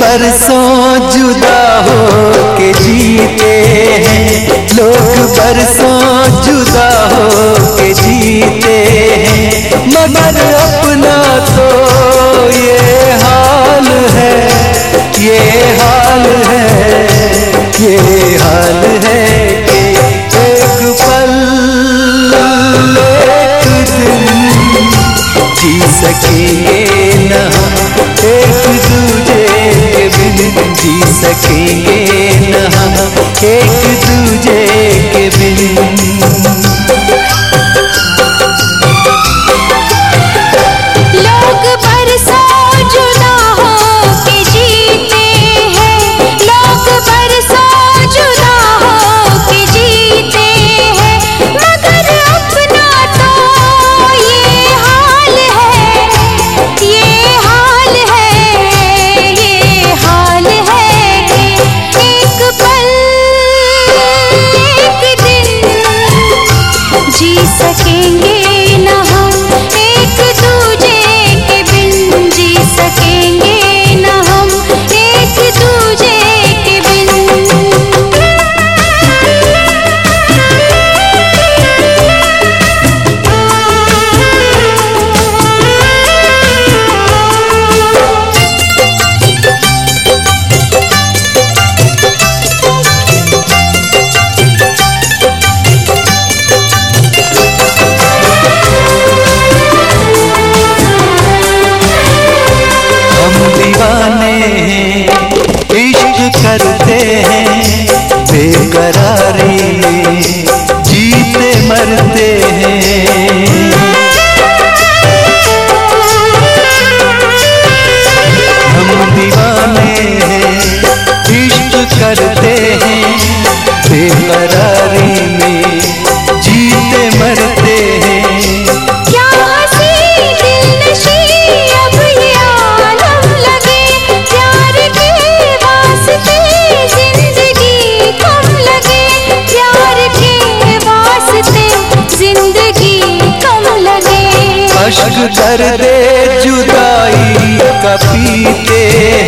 बरसों जुदा हो के जीते हैं। लोग बरसों जुदा हो के जीते हैं। मगर अपना तो ये हाल है, ये हाल है, ये हाल है एक पल, एक दिन जी सकेंगे। सकेंगे मश्क कर दे जुदाई का पीते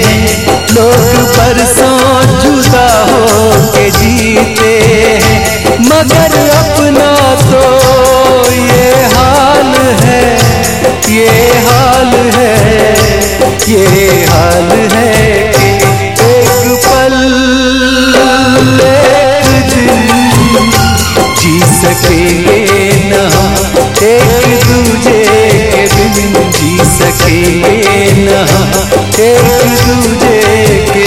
हैं। लोग परसों जुदा हो के जीते हैं। मगर अपना तो ये हाल है, ये हाल है, ये हाल है ना एक दूजे के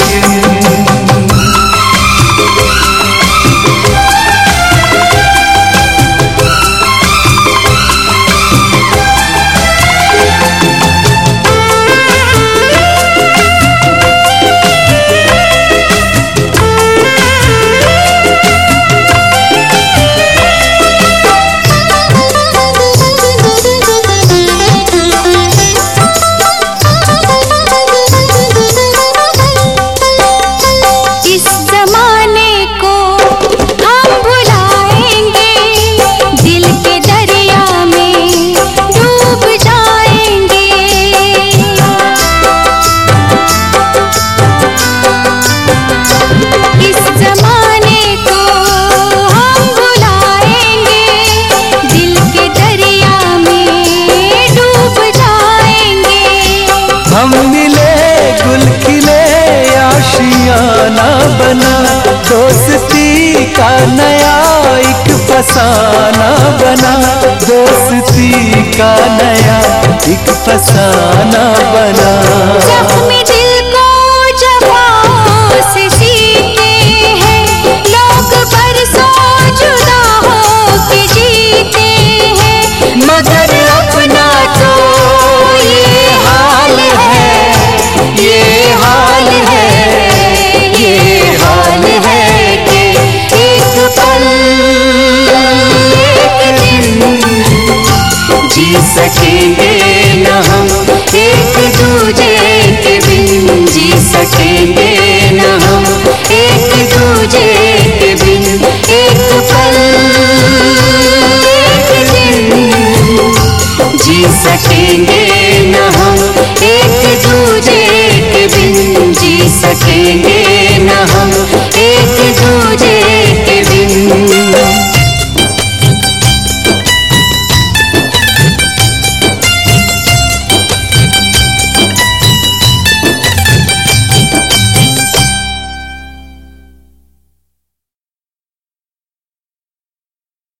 का नया एक फसाना बना दोस्ती का नया एक फसाना बना। जख्मी दिल 在记忆。